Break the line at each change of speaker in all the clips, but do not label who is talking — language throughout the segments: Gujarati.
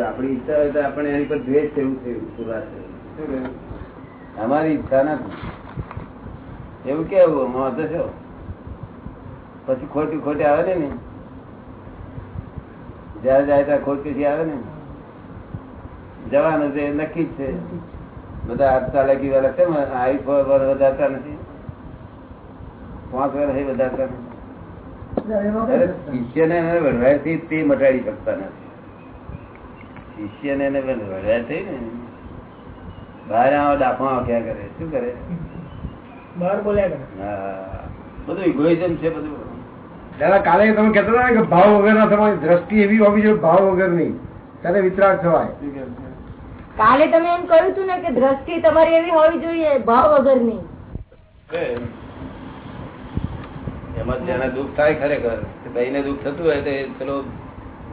આપણી ઈચ્છા હોય તો આપણે એની પર દ્વેષ થયું થયું. અમારી ઈચ્છા નથી. એવું કેવું વાંધો છો પછી ખોટી ખોટી આવે ને જયારે જાય ત્યારે ખોટી આવે ને જવાનું છે નક્કી જ છે. બધા હાથ ચાલાકી વાળા છે આવી પર વધારતા નથી. પાંચ વર્ષ વધારતા નથી. શિષ્યને એને વઢવાયથી તે મટાડી શકતા નથી. શિષ્યને એને વઢવાય થઈ ને બહાર આવા ડાફા ક્યાં કરે? શું કરે?
બહાર બોલ્યા કરે.
હા. બધું ઇગોઇઝમ છે બધું.
દાદા કાલે તમે કહેતા હતા ને કે ભાવ વગર ના તમારી દ્રષ્ટિ એવી હોવી જોઈએ ભાવ વગર નહીં ત્યારે વિતરાગ થવાય?
કાલે તમે એમ કહ્યું હતું ને કે દ્રષ્ટિ તમારી એવી હોવી જોઈએ ભાવ વગરની.
કે એમાં જેને દુઃખ થાય ખરેખર ભાઈને દુઃખ થતું હોય તો ચલો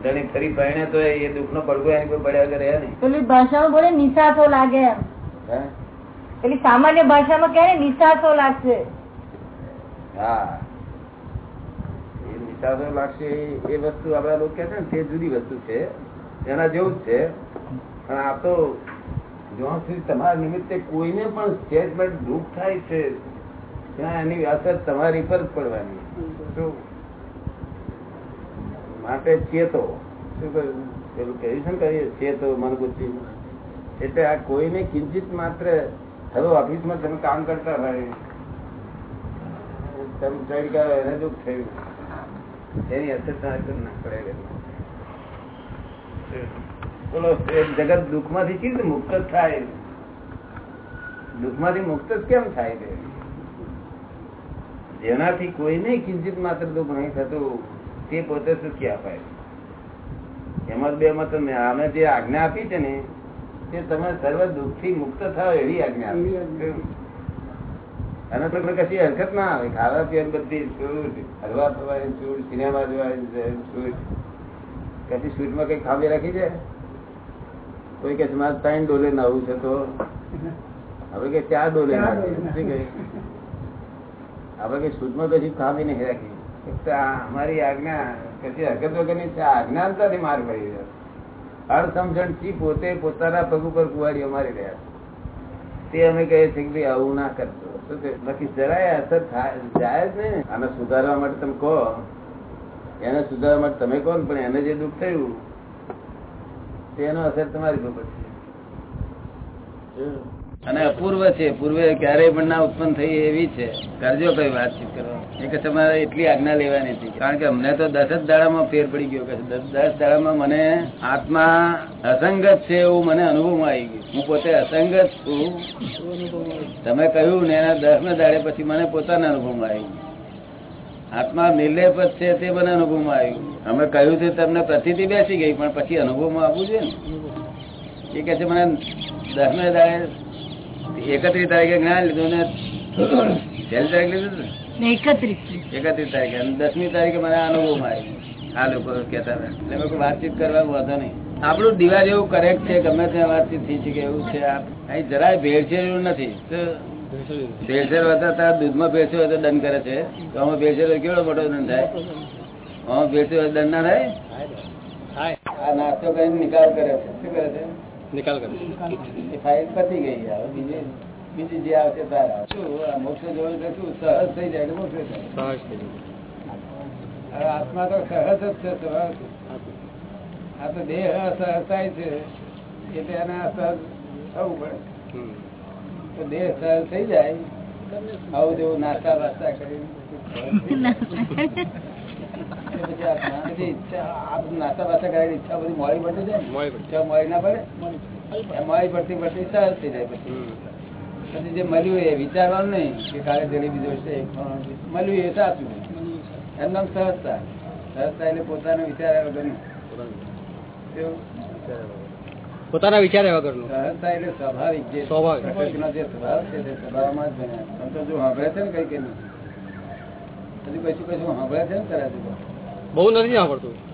ધણી ફરી પહેણે તો એ દુઃખ નો પડઘો એની કોઈ પડ્યા કરે નહીં.
પેલી ભાષામાં બોલે નિશાસો લાગે એમ. પેલી સામાન્ય ભાષામાં કહે નિશાસો લાગશે.
હા. એ નિશાસો લાગશે એ- વસ્તુ આપડા લોકો કે છે ને તે જુદી વસ્તુ છે. એના જેવું જ છે. પણ આ તો જ્યાં સુધી તમારા નિમિત્તે કોઈને પણ સ્ટેટમેન્ટ દુઃખ થાય છે ત્યાં એની અસર તમારી પર જ પડવાની? માટે ચેતો શું કહ્યું? કહીએ ચેતો મન બુદ્ધિ. એટલે આ કોઈને કિંચિત માત્ર હવે ઓફિસમાં તમે કામ કરતા ગયા એને દુઃખ થયું. એની અસર ના પડે બોલો જગત કેવી રીતે મુક્ત જ થાય? દુઃખમાંથી મુક્ત જ કેમ થાય? છે જેનાથી કોઈને કિંચિત માત્ર દુઃખ નહીં થતું. તે પોતે સુખી અપાય એમાં બે મત મેં આમે જે આજ્ઞા આપી છે ને તે તમે સર્વ દુઃખથી મુક્ત થાવ એવી આજ્ઞા આપી અને તમને કશી હરકત ના આવે. ખાવા પીવાની બધી છૂટ હલવા થવાની છૂટ સિનેમા જોવાની છૂટ. કશી છૂટમાં કઈ ખામી રાખી છે? કોઈ કે મારે ત્રણ ડોલે નવું છે તો? હવે કે ચાર ડોલે કહ્યું? આપણે કઈ છૂટમાં કશી ખામી નહીં રાખી. અમારી આજ્ઞા કશી હરકત છે છે. પોતે પોતાના પગ ઉપર કુવાડીઓ મારી રહ્યા છે. તે અમે કહીએ છીએ આવું ના કરતો બાકી જરાય અસર જાય જ ને. આને સુધારવા માટે તમે કહો. એને સુધારવા માટે તમે કહો પણ એને જે દુઃખ થયું, તેનો અસર તમારી પર પડશે. અને અપૂર્વ છે. પૂર્વે ક્યારેય પણ ના ઉત્પન્ન થઈ એવી છે. કરજો કઈ વાતચીત કરો. એ કે તમારે એટલી આજ્ઞા લેવાની હતી. કારણ કે અમને તો દસ જ દાડામાં ફેર પડી ગયો કે દસ દસ દાડામાં મને આત્મા અસંગત છે એવું મને અનુભવમાં આવી ગયું. હું પોતે અસંગત છું. તમે કહ્યું ને એના દસમે દાડે પછી મને પોતાના અનુભવમાં આવી ગયું. આત્મા નિર્લેપ છે તે મને અનુભવમાં આવ્યું અમે કહ્યું છે તમને પ્રતિથી બેસી ગઈ, પણ પછી અનુભવમાં આવવું જોઈએ ને. એ કે છે મને દસમે દાડે એકત્રીસ તારીખે જ્ઞાન લીધું ને છેલ્લી તારીખ લીધું ને?
એકત્રીસ
એકત્રીસ તારીખે દસમી તારીખે મને અનુભવ મારી આ લોકો કહેતા હતા. એટલે વાતચીત કરવા વાંધો નહીં. આપણું દિવાળ એવું કરેક્ટ છે ગમે ત્યાં વાતચીત થઈ છે કે એવું છે. અહીં જરાય ભેળસેળ એવું નથી. તો ભેળસેળ વધતા તારા દૂધમાં ભેળસેળ હોય તો દંડ કરે છે. તો આમાં ભેળસેળ હોય કેવડો મોટો દંડ થાય? આમાં ભેળસેળ હોય તો દંડ ના થાય? આ નાસ્તો કરીને નિકાલ કરે છે. શું કરે છે?
નિકાલ કરી.
એ ફાઇલ પતી ગઈ હવે બીજે બીજી જે આવશે તાર શું મોક્ષ જોડે તો શું? સહજ થઈ જાય મોક્ષ થાય
સહજ થઈ
જાય. આત્મા તો સહજ જ છે સહજ. આ તો દેહ અસહજ થાય છે એટલે એને અસહજ થવું પડે. તો દેહ સહજ થઈ જાય. આવું જેવું નાસ્તા વાસ્તા કરી બધી ઈચ્છા આ નાસ્તા વાસ્તા કરેલી ઈચ્છા બધી મોડી પડતી જાય ને?
મોડી પડતી.
ઈચ્છા મોડી ના પડે મોડી પડતી પડતી સહજ થઈ જાય પછી. પછી જે મળ્યું એ વિચારવાનું નહીં કે કાલે જલેબી જોશે મળ્યું એ સાચું એમ નામ સહજતા સહજતા એટલે પોતાનો વિચાર વગરનું કેવું?
પોતાના વિચાર્યા વગરનું
સહજતા એટલે સ્વાભાવિક જે
સ્વાભાવિક.
જે સ્વભાવ છે તે સ્વભાવમાં જ બન્યા તો જો સાંભળે છે ને કઈ કઈ નહીં. હજુ કશું કશું સાંભળે છે ને તરાજુ
બહુ નથી સાંભળતું.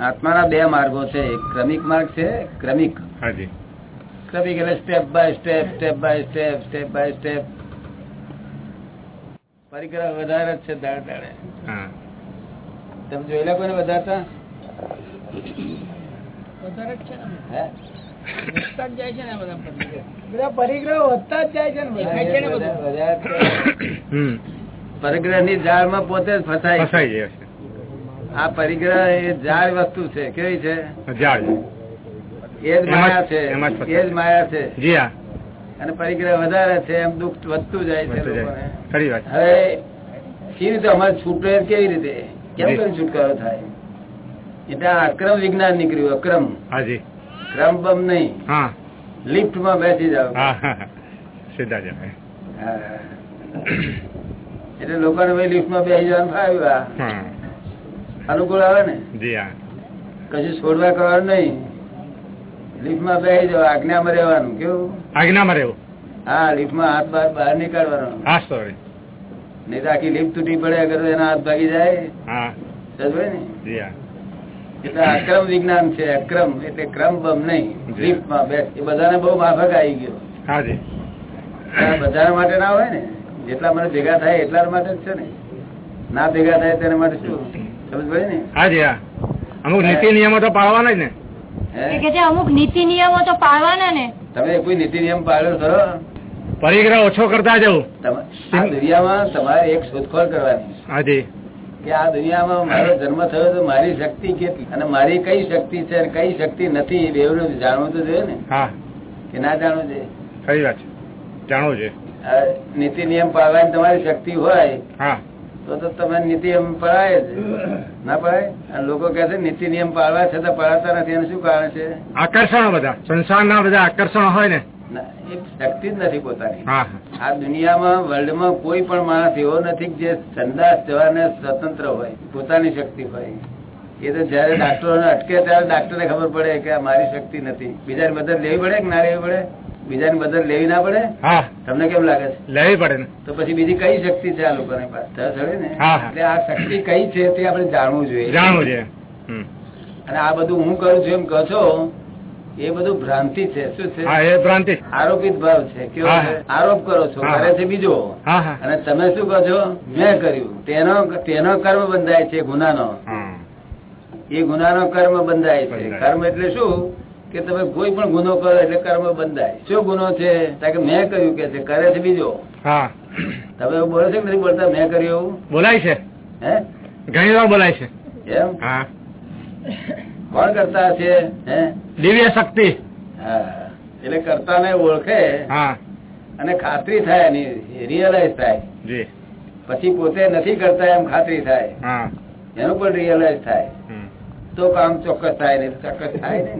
આત્માના બે માર્ગો છે. એક ક્રમિક માર્ગ છે ક્રમિક. ક્રમિક એટલે step by step step by step step by step પરિક્રમા વધારે જ છે દાડે દાડે.
હા.
તમે જોયેલા કોઈને વધારતા?
વધારે જ છે જાય છે ને બધા પરિગ્રહ. બધા પરિગ્રહ વધતા જ જાય છે ને બધું.
પરિગ્રહની જાળમાં પોતે જ ફસાય
ફસાઈ જાય
આ પરિગ્રહ એ જાળ વસ્તુ છે. કેવી છે?
છે
એ જ માયા છે.
એમાં જ ફસાય.
એ જ માયા છે.
જી હા.
અને પરિગ્રહ વધારે છે. એમ દુઃખ વધતું જાય છે હવે કેવી રીતે અમારે છૂટે કેવી રીતે? કેમ. કરીને છુટકારો થાય? એટલે આ અક્રમ વિજ્ઞાન નીકળ્યું અક્રમ.
હાજી
ક્રમ બમ નહીં.
હા.
લિફ્ટમાં બેસી જાવ.
સીધા જવાય
એટલે લોકો ને લિફ્ટમાં બેસી જવાનું ફાવ્યું. અનુકૂળ આવે ને?
જી હા.
કશું છોડવા કરવાનું નહીં. લિફ્ટમાં બેસી જાવ આજ્ઞામાં રહેવાનું કેવું?
આજ્ઞામાં રહેવું.
હા લિફ્ટમાં હાથ બાર બહાર નીકળવાનો.
હા સોરી
નહીં તો આખી લિફ્ટ તૂટી પડે અગર એના હાથ ભાગી જાય.
હા.
સમજ્યો ને?
જી હા.
એટલે અક્રમ વિજ્ઞાન છે અક્રમ એટલે ક્રમ બમ નહીં. માં બેસ. એ બધાને બહુ માફક આવી ગયો. બધા માટે ના હોય ને? જેટલા મને ભેગા થાય એટલા માટે જ છે ને? ના ભેગા થાય તેના માટે શું? સમજ પડી ને?
હાજી હા. અમુક નીતિ નિયમો તો પાળવાના જ ને?
અમુક નીતિ નિયમો તો પાળવાના ને?
તમે કોઈ નીતિ નિયમ પાડ્યો ખરો
પરિગ્રહ ઓછો કરતા જવું
દુનિયામાં તમારે એક શોધખોળ કરવાની
હાજી
કે આ દુનિયામાં મારો જન્મ થયો તો મારી શક્તિ કેટલી? અને મારી કઈ શક્તિ છે કઈ શક્તિ નથી એ બેવનું જાણવું તો જોઈએ ને? કે ના જાણવું છે
ખરી વાત છે. જાણવું છે
નીતિ નિયમ પાડવાની તમારી શક્તિ હોય
હા.
તો તો તમે નીતિ નિયમ પડાય જ. ના પડાય? અને લોકો કહે છે નીતિ નિયમ પાળવા છતાં પડાતા નથી. એનું શું કારણ છે?
આકર્ષણો બધા. સંસારના બધા આકર્ષણો હોય ને.
ના, શક્તિ જ નથી પોતાની. આ દુનિયામાં વર્લ્ડમાં કોઈ પણ માણસ એવો નથી જે સંદાસ જવાને સ્વતંત્ર હોય પોતાની શક્તિ હોય. એ તો જયારે ડાક્ટરો અટકે ત્યારે ડાક્ટરને ખબર પડે કે આ મારી શક્તિ નથી. બીજાની મદદ લેવી પડે કે ના લેવી પડે? બીજાની મદદ લેવી ના પડે? તમને કેમ લાગે છે?
લેવી પડે
તો પછી બીજી કઈ શક્તિ છે આ લોકોની પાસે? ને. એટલે આ શક્તિ કઈ છે તે આપણે જાણવું જોઈએ.
જાણવું જોઈએ.
અને આ બધું હું કરું છું એમ કહો છો એ બધું ભ્રાંતિ છે. શું છે?
એ ભ્રાંતિ.
આરોપિત ભાવ છે. કેવો. આરોપ કરો છો. કરે છે બીજો. અને તમે શું કહો છો? મેં કર્યું. તેનો તેનો કર્મ બંધાય છે ગુનાનો. એ ગુનાનો કર્મ બંધાય છે. કર્મ એટલે શું? કે તમે કોઈ પણ ગુનો કરો એટલે કર્મ બંધાય. શું ગુનો છે? કે મેં કર્યું કે છે. કરે છે બીજો તમે એવું બોલો છો કે નથી બોલતા? મેં કર્યું. એવું
બોલાય છે.
હે?
ઘણી વાર બોલાય છે.
એમ?
હા.
કોણ કરતા છે
દિવ્ય શક્તિ.
એટલે કરતા ને ઓળખે અને ખાતરી થાય એની રિયલાઇઝ થાય. પછી પોતે નથી કરતા એમ ખાતરી થાય. એનું પણ રિયલાઇઝ થાય. તો કામ ચોક્કસ થાય ને ચોક્કસ થાય ને?